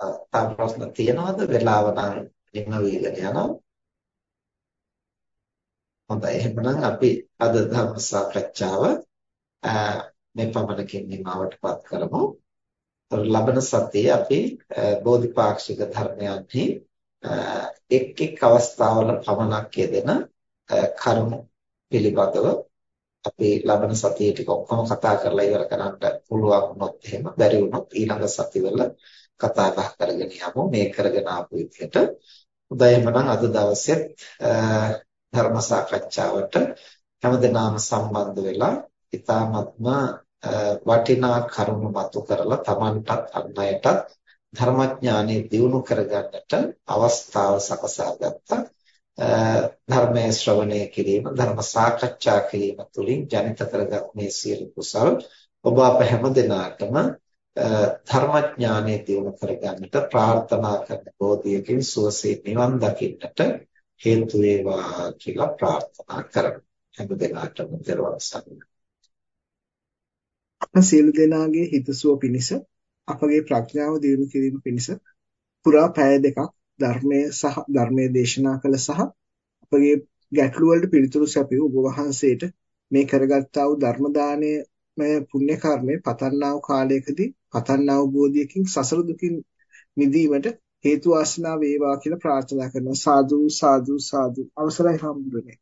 තා ප්‍රශ්න තියනවද? වෙලාව නම් නිම වීගෙන යනවා. හොඳයි. එහෙනම් අපි අද ධර්ම සාකච්ඡාව මේ පමණකින් නිමවටපත් කරමු. ලබන සතියේ අපි බෝධිපාක්ෂික ධර්මයන්හි එක් එක් අවස්ථාවල පමණක් යෙදෙන කරුණු පිළිබඳව අපි ලබන සතියේ ටික ඔක්කොම කතා කරලා ඉවර කරන්න පුළුවන් වුණොත් එහෙම බැරි වුණොත් ඊළඟ සතිවල කතා බහ කරගෙන යමු මේ කරගෙන ආපු විදිහට. හොඳයි එහෙනම් අද දවසේ ධර්ම සාකච්ඡාවට හැමදෙනාම සම්බන්ධ වෙලා ඊ타ත්ම වටිනා කරුණු මතු කරලා Tamanටත් අන් අයටත් ධර්මඥානෙ දියුණු කරගන්නට අවස්ථාව සකසා ගත්තා. ධර්මයේ ශ්‍රවණය කිරීම ධර්ම සාකච්ඡා කිරීම තුළින් ජනිත කරගත් මේ සියලු කුසල් ඔබ අප හැම දිනාටම ධර්මඥානය දියුණු කරගන්නට ප්‍රාර්ථනා කරන බෝධියකින් සුවසේ නිවන් දකින්නට හේතු වේවා කියලා ප්‍රාර්ථනා කරමු. හැම දිනාටම දරුවන් සම්මත. අප සියලු දෙනාගේ හිතසුව පිණිස අපගේ ප්‍රඥාව දියුණු කිරීම පිණිස පුරා පැය දෙකක් ධර්මයේ සහ ධර්මයේ දේශනා කළ සහ අපගේ ගැටළු වලට පිළිතුරු සැපයූ ඔබ වහන්සේට මේ කරගත්තා වූ ධර්ම දානයේ පුණ්‍ය කර්මය පතන්නා වූ කාලයකදී පතන්නා වූ බෝධියකින් සසර දුකින් මිදීමට හේතු වාසනා වේවා කියලා ප්‍රාර්ථනා කරනවා. සාදු සාදු සාදු. අවසරයි හම්බුනේ